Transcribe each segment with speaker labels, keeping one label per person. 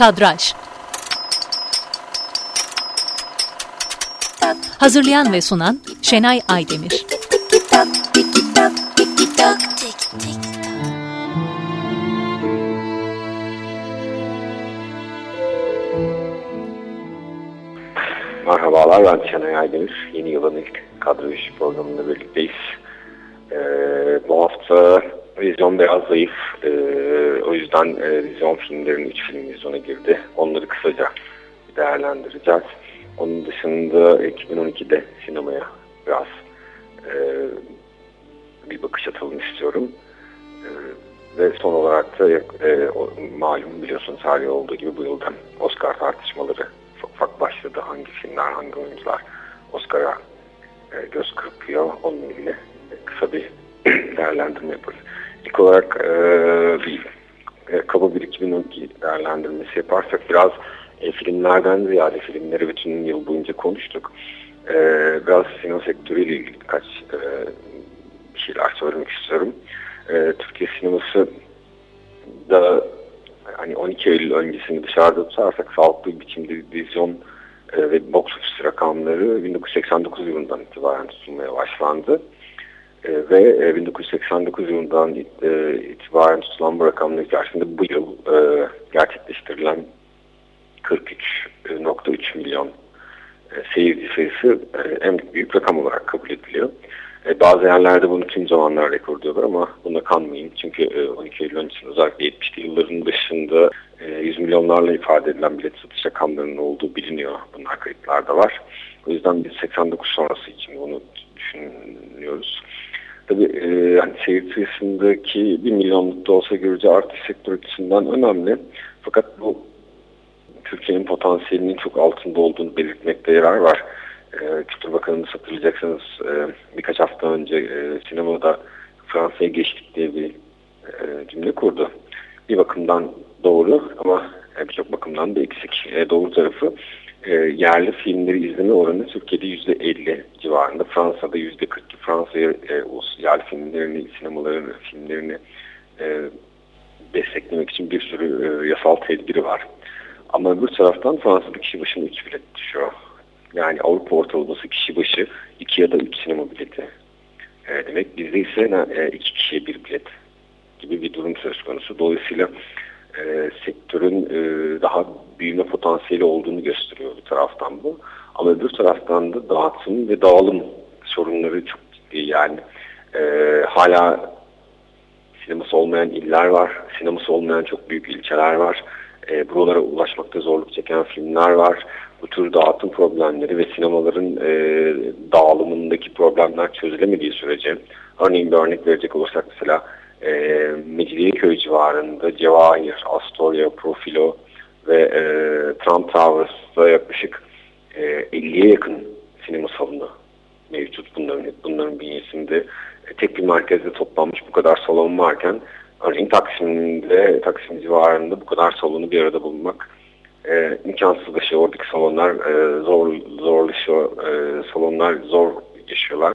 Speaker 1: Kadraj Hazırlayan ve sunan Şenay Aydemir
Speaker 2: Merhabalar ben Şenay Aydemir. Yeni yılın ilk kadro programında birlikteyiz. Ee, bu hafta vizyon biraz zayıf. Ee, o yüzden e, vizyon filmlerin 3 film vizyona girdi. Onları kısaca değerlendireceğiz. Onun dışında 2012'de sinemaya biraz e, bir bakış atalım istiyorum. E, ve son olarak da e, o, malum biliyorsunuz her yıl olduğu gibi bu yıldan Oscar tartışmaları ufak ufak başladı. Hangi filmler, hangi oyuncular Oscar'a e, göz kırpıyor. Onunla ilgili kısa bir değerlendirme yaparız. İlk olarak e, e, kaba bir 2012 değerlendirmesi yaparsak biraz e, filmlerden ziyade filmleri bütün yıl boyunca konuştuk. E, biraz sinema sektörüyle ilgili birkaç e, şeyler söylemek istiyorum. E, Türkiye sineması da hani 12 Eylül öncesini dışarıda tutarsak sağlıklı bir biçimde vizyon e, ve box office rakamları 1989 yılından itibaren tutulmaya başlandı. E, ve e, 1989 yılından e, itibaren tutulan bu rakamlar içerisinde bu yıl e, gerçekleştirilen 43.3 milyon e, seyirci sayısı e, en büyük rakam olarak kabul ediliyor. E, bazı yerlerde bunu tüm zamanlar rekor diyorlar ama buna kanmayın. Çünkü e, 12 Eylül öncesinde özellikle 70'li yılların dışında e, 100 milyonlarla ifade edilen bilet satış rakamlarının olduğu biliniyor. Bunlar kayıtlarda var. O yüzden biz 89 sonrası için bunu düşünüyoruz. Tabii e, hani seyir sayısındaki 1 milyonluk da olsa görece artış sektör açısından önemli. Fakat bu Türkiye'nin potansiyelinin çok altında olduğunu belirtmekte yarar var. E, Kültür Bakanı'nı hatırlayacaksınız e, birkaç hafta önce e, sinemada Fransa'ya geçtik diye bir e, cümle kurdu. Bir bakımdan doğru ama e, birçok bakımdan da eksik. E, doğru tarafı e, yerli filmleri izleme oranı Türkiye'de %50 civarında. Fransa'da %40. Fransa'ya e, yerli filmlerini, sinemalarını, filmlerini e, desteklemek için bir sürü e, yasal tedbiri var. Ama öbür taraftan Fransa'da kişi başına 3 bilet düşüyor. Yani Avrupa ortalaması kişi başı 2 ya da 3 sinema bileti. E, demek bizde ise 2 e, kişiye bir bilet gibi bir durum söz konusu. Dolayısıyla e, sektörün e, daha büyüme potansiyeli olduğunu gösteriyor bir taraftan bu. Ama öbür taraftan da dağıtım ve dağılım sorunları çok ciddi. Yani e, hala sineması olmayan iller var, sineması olmayan çok büyük ilçeler var. E, buralara ulaşmakta zorluk çeken filmler var. Bu tür dağıtım problemleri ve sinemaların e, dağılımındaki problemler çözülemediği sürece, örneğin bir örnek verecek olursak mesela e, Mecidiyeköy civarında Cevahir, Astoria, Profilo ve e, Trump Towers'da yaklaşık e, 50'ye yakın sinema salonu mevcut bunların, bunların bünyesinde. E, tek bir merkezde toplanmış bu kadar salon varken örneğin Taksim'de, Taksim civarında bu kadar salonu bir arada bulunmak e, imkansızlaşıyor. Oradaki salonlar e, zor zorlaşıyor. E, salonlar zor yaşıyorlar.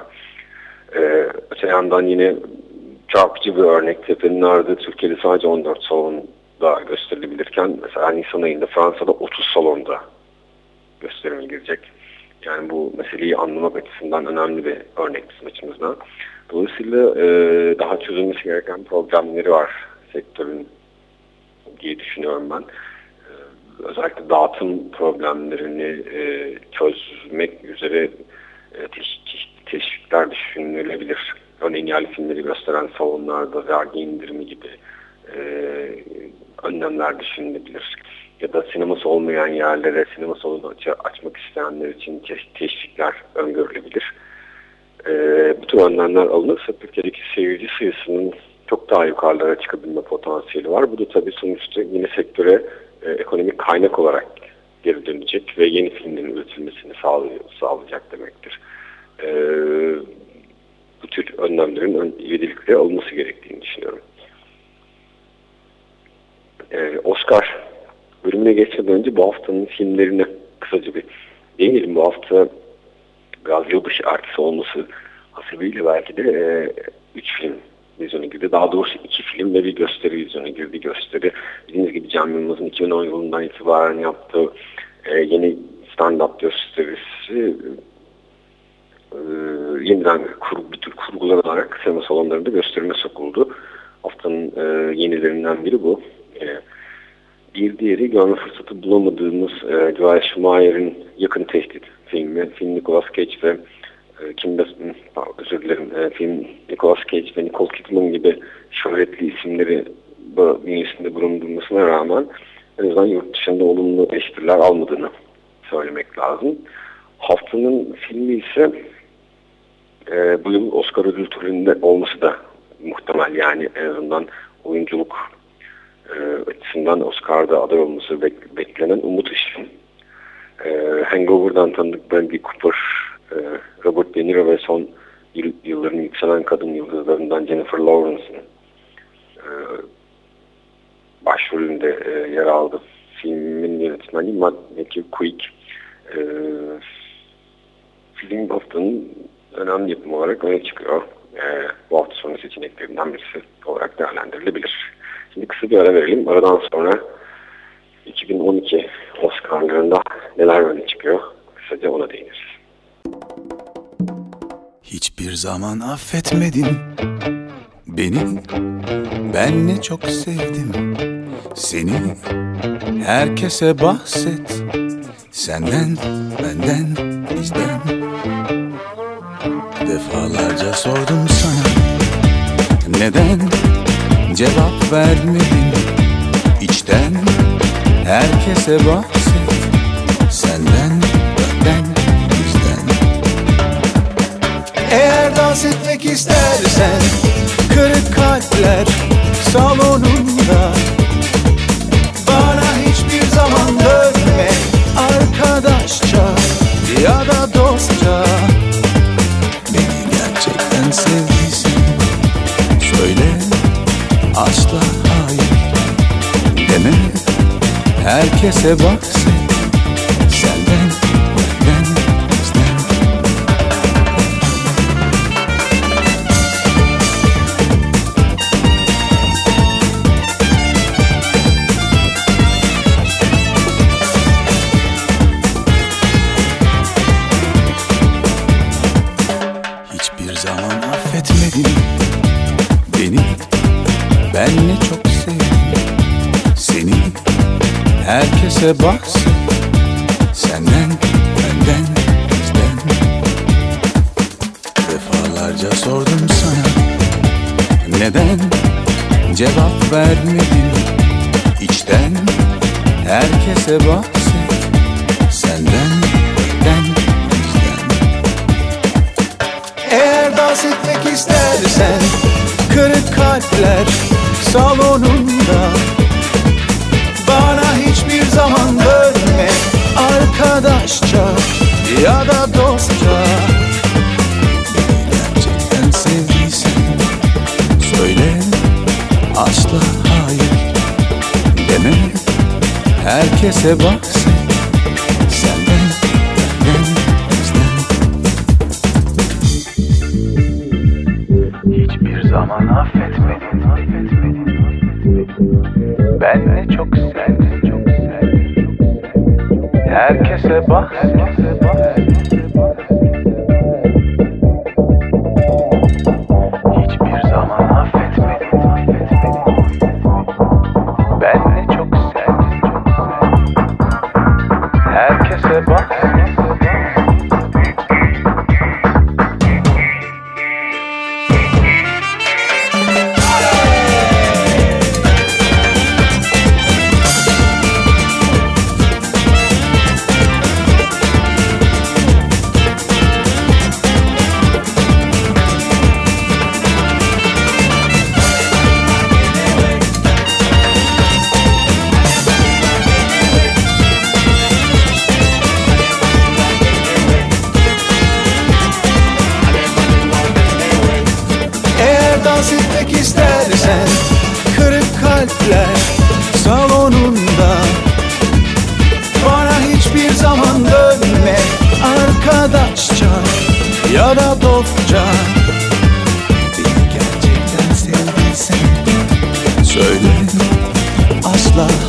Speaker 2: E, öte yandan yine çarpıcı bir örnek. Tepe'nin Türkiye'de sadece 14 salonda gösterilebilirken mesela Nisan ayında Fransa'da 30 salonda gösterime girecek. Yani bu meseleyi anlamak açısından önemli bir örnek bizim açımızdan. Dolayısıyla e, daha çözülmesi gereken problemleri var sektörün diye düşünüyorum ben. E, özellikle dağıtım problemlerini e, çözmek üzere e, teşvik, teşvikler düşünülebilir örneğin yerli filmleri gösteren salonlarda vergi indirimi gibi e, önlemler düşünülebilir. Ya da sineması olmayan yerlere sinema salonu aç açmak isteyenler için teşvikler öngörülebilir. E, bu tür önlemler alınırsa Türkiye'deki seyirci sayısının çok daha yukarılara çıkabilme potansiyeli var. Bu da tabii sonuçta yine sektöre e, ekonomik kaynak olarak geri dönecek ve yeni filmlerin üretilmesini sağlayacak demektir. E, bu tür önlemlerin ivedilikle alınması gerektiğini düşünüyorum. Ee, Oscar bölümüne geçmeden önce bu haftanın filmlerine kısaca bir değinelim. Bu hafta biraz yılbaşı artısı olması hasebiyle belki de 3 e, film vizyona girdi. Daha doğrusu 2 film ve bir gösteri vizyona girdi. Gösteri dediğiniz gibi Cem Yılmaz'ın 2010 yılından itibaren yaptığı e, yeni stand-up gösterisi e, yeniden kur, bir tür kurgular olarak sinema salonlarında gösterime sokuldu. Haftanın e, yenilerinden biri bu. E, bir diğeri görme fırsatı bulamadığımız e, Joel Schumacher'in Yakın Tehdit filmi. Film Nicolas Cage ve e, Kim Bas özür dilerim e, film Nicolas Cage ve Nicole Kidman gibi şöhretli isimleri bünyesinde bulundurmasına rağmen en azından yurt dışında olumlu eleştiriler almadığını söylemek lazım. Haftanın filmi ise e, bu yıl Oscar ödül töreninde olması da muhtemel yani en azından oyunculuk e, açısından Oscar'da aday olması bek beklenen Umut Işın. E, Hangover'dan tanıdık Bradley Cooper, e, Robert De Niro ve son yıl, yılların yükselen kadın yıldızlarından Jennifer Lawrence'ın e, başrolünde e, yer aldı. Filmin yönetmeni Matthew Quick. E, film haftanın önemli yapım olarak öne çıkıyor. E, bu hafta sonu seçeneklerinden birisi olarak değerlendirilebilir. Şimdi kısa bir ara verelim. Aradan sonra 2012 Oscar'larında neler öne çıkıyor? Kısaca ona değiniriz.
Speaker 3: Hiçbir zaman affetmedin beni Ben ne çok sevdim seni Herkese bahset Senden, benden, bizden Defalarca sordum sana. Neden cevap vermedin? İçten Herkese bahset. Senden, benden, bizden. Eğer dans etmek istersen Kırık kalpler salonunda herkese bahset Herkese bahset Senden, benden, bizden. Defalarca sordum sana. Neden cevap vermedin? İçten Herkese bahset Senden, benden, bizden. Eğer dans etmek istersen Kırık kalpler salonunda Arkadaşça ya da dostça Beni gerçekten sevdiysen Söyle asla hayır Deme herkese bahset Senden, benden, bizden
Speaker 4: Hiçbir zaman affetmedin, affetmedin, affetmedin. Ben ne çok sevdim. Herkese bak, herkese bak.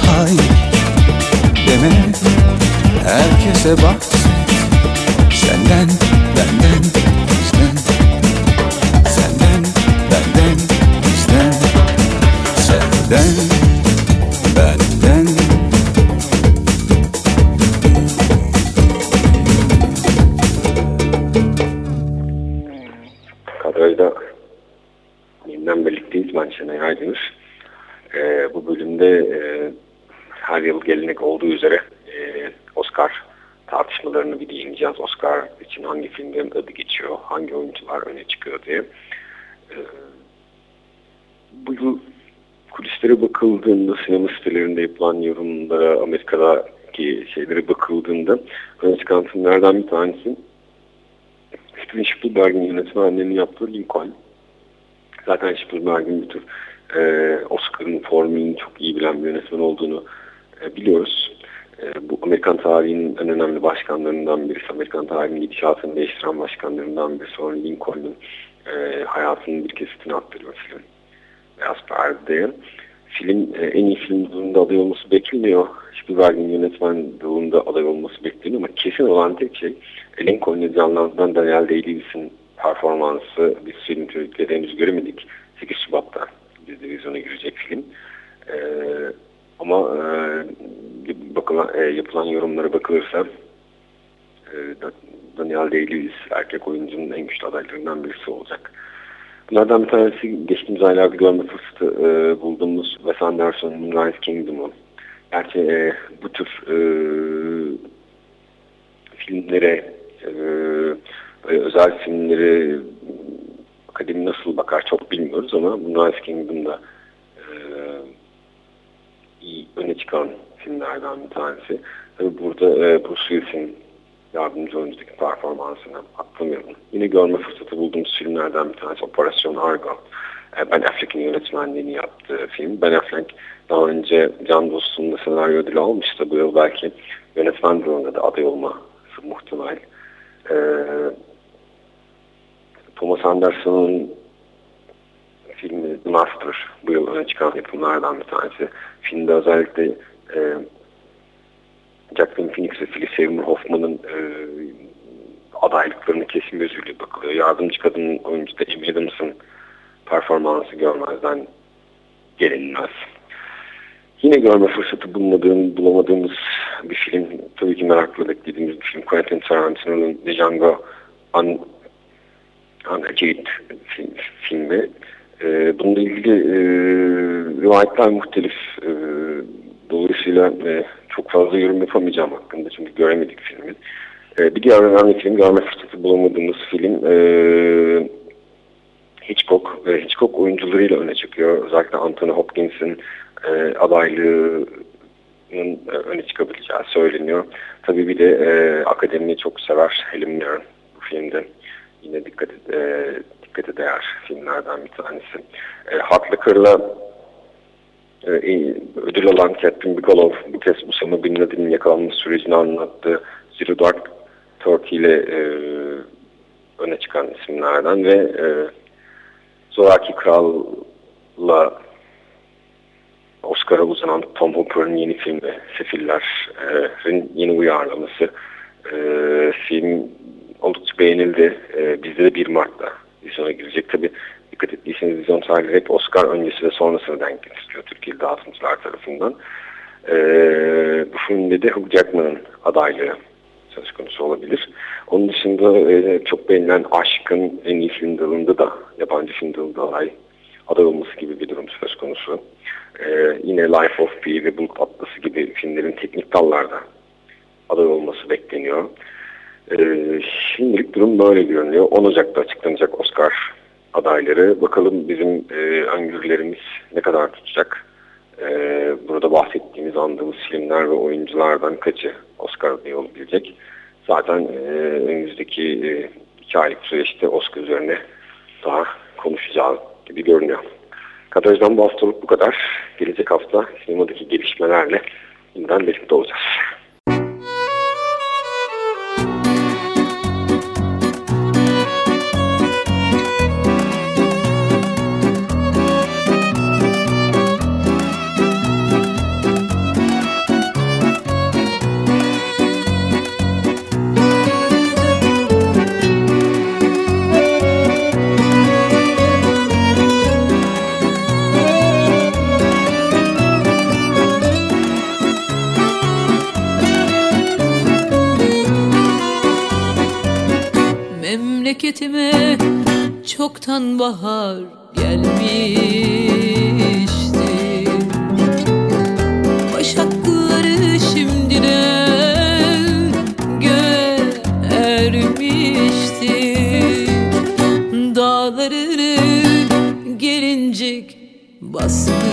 Speaker 4: hayır deme. Herkese bak
Speaker 3: Senden, benden.
Speaker 2: Her yıl gelenek olduğu üzere e, Oscar tartışmalarını bir değineceğiz. Oscar için hangi filmlerin adı geçiyor, hangi oyuncular öne çıkıyor diye. Ee, bu yıl kulislere bakıldığında, sinema sitelerinde yapılan yorumlara, Amerika'daki şeylere bakıldığında öne çıkan filmlerden bir tanesi Steven Spielberg'in yönetmenliğini yaptığı Lincoln. Zaten Spielberg'in bir tür e, Oscar'ın formülünü çok iyi bilen bir yönetmen olduğunu e, biliyoruz. E, bu Amerikan tarihinin en önemli başkanlarından birisi, Amerikan tarihinin gidişatını değiştiren başkanlarından birisi olan Lincoln'un e, hayatının bir kesitini aktarıyor film. Beyaz Perde'ye. Film e, en iyi film dalında aday olması bekleniyor. Spielberg'in yönetmen dalında aday olması bekleniyor ama kesin olan tek şey Lincoln'u canlandıran Daniel Day-Lewis'in performansı. Biz film Türkiye'de henüz göremedik. 8 Şubat'ta bir vizyona girecek film. Ee, ama e, bakılan, e, yapılan yorumlara bakılırsa e, Daniel Day-Lewis erkek oyuncunun en güçlü adaylarından birisi olacak. Bunlardan bir tanesi geçtiğimiz aylarda görme fırsatı e, bulduğumuz Wes Anderson'un Moonrise Kingdom'u. Gerçi e, bu tür e, filmlere e, özel filmleri akademi nasıl bakar çok bilmiyoruz ama Moonrise Kingdom'da e, öne çıkan filmlerden bir tanesi. Tabi burada e, Bruce Willis'in yardımcı oyuncudaki performansını atlamayalım. Yine görme fırsatı bulduğumuz filmlerden bir tanesi Operasyon Argo. E, ben Affleck'in yönetmenliğini yaptığı film. Ben Affleck daha önce Can Dostum'da senaryo ödülü almıştı. Bu yıl belki yönetmen durumunda da aday olması muhtemel. E, Thomas Anderson'un filmi The Master bu yıl öne çıkan yapımlardan bir tanesi. Filmde özellikle e, Jacqueline Phoenix ve Phyllis Seymour Hoffman'ın e, adaylıklarını kesin gözüyle bakılıyor. Yardımcı kadın oyuncu da Amy Adams'ın performansı görmezden gelinmez. Yine görme fırsatı bulmadığım, bulamadığımız bir film, tabii ki merakla beklediğimiz bir film. Quentin Tarantino'nun Django Un Unchained film, filmi. E, bununla ilgili e, rivayetler muhtelif. E, dolayısıyla e, çok fazla yorum yapamayacağım hakkında çünkü göremedik filmi. E, bir diğer önemli film, görme fırsatı bulamadığımız film e, Hitchcock. E, Hitchcock oyuncularıyla öne çıkıyor. Özellikle Anthony Hopkins'in e, adaylığının e, öne çıkabileceği söyleniyor. Tabii bir de e, akademiyi çok sever Helen Mirren bu filmde. Yine dikkat, e, dikkate değer filmlerden bir tanesi. E, Haklı Kırla e, ödül alan Catherine Bigelow bu kez Usama Bin Laden'in yakalanma sürecini anlattığı Zero Dark Turkey ile e, öne çıkan isimlerden ve e, Zoraki Kral'la Oscar'a uzanan Tom Hooper'ın yeni filmi Sefiller'in yeni uyarlaması e, film oldukça beğenildi. E, bizde de 1 Mart'ta vizyona girecek. Tabi dikkat ettiyseniz vizyon tarihleri hep Oscar öncesi ve sonrasına denk getiriyor Türkiye'li dağıtımcılar tarafından. E, bu filmde de Hugh Jackman'ın adaylığı söz konusu olabilir. Onun dışında e, çok beğenilen Aşk'ın en iyi film dalında da yabancı film dalında aday, aday olması gibi bir durum söz konusu. E, yine Life of Pi ve Bulut Atlası gibi filmlerin teknik dallarda aday olması bekleniyor. E, şimdilik durum böyle görünüyor. 10 Ocak'ta açıklanacak Oscar adayları. Bakalım bizim e, öngörülerimiz ne kadar tutacak. E, burada bahsettiğimiz, andığımız filmler ve oyunculardan kaçı Oscar adayı olabilecek. Zaten e, önümüzdeki e, iki aylık süreçte Oscar üzerine daha konuşacağız gibi görünüyor. Kadrajdan bu haftalık bu kadar. Gelecek hafta sinemadaki gelişmelerle yeniden birlikte olacağız.
Speaker 5: Uzaktan bahar gelmişti. Başakları şimdi de görmüşti Dağlarını gelincik basmıştı.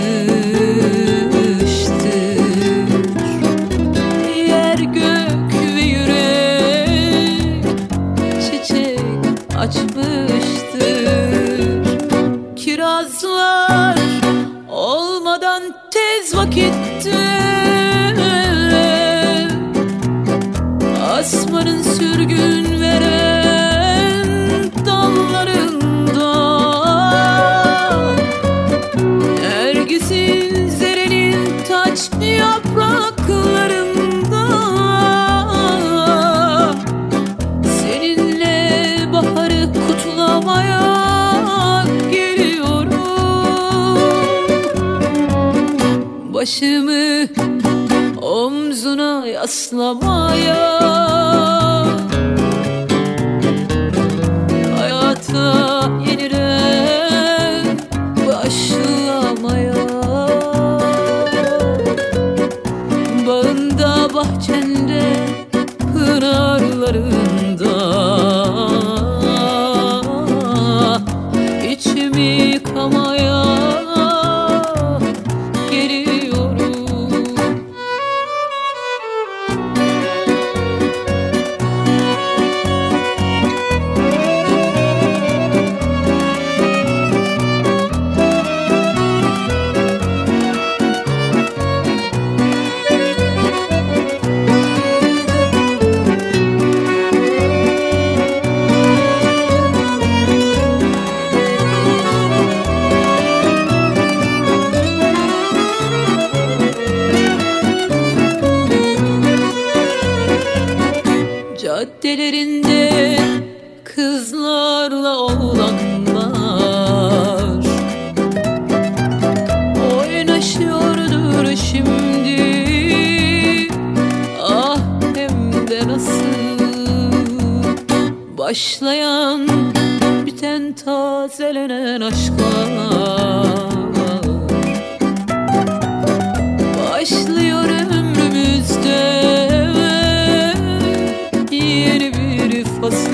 Speaker 5: başımı omzuna yaslamaya. Hayata yeniden başlamaya. Bağında bahçende pınarların içinde kızlarla oğlanlar Oynaşıyordur şimdi. Ah hem de nasıl. Başlayan biten tazelenen aşklar. Başlıyor but